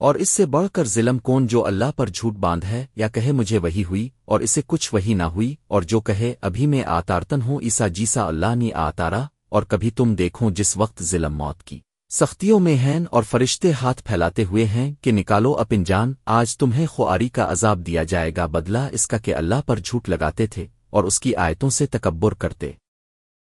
اور اس سے بڑھ کر ظلم کون جو اللہ پر جھوٹ باندھ ہے یا کہے مجھے وہی ہوئی اور اسے کچھ وہی نہ ہوئی اور جو کہے ابھی میں آتارتن ہوں عیسا جیسا اللہ نے آتارا اور کبھی تم دیکھو جس وقت ظلم موت کی۔ سختیوں میں ہیں اور فرشتے ہاتھ پھیلاتے ہوئے ہیں کہ نکالو اپن جان، آج تمہیں خواری کا عذاب دیا جائے گا، بدلہ اس کا کہ اللہ پر جھوٹ لگاتے تھے اور اس کی آیتوں سے تکبر کرتے۔